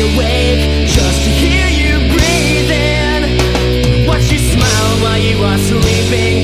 awake just to hear you. Watch you smile while you are sleeping.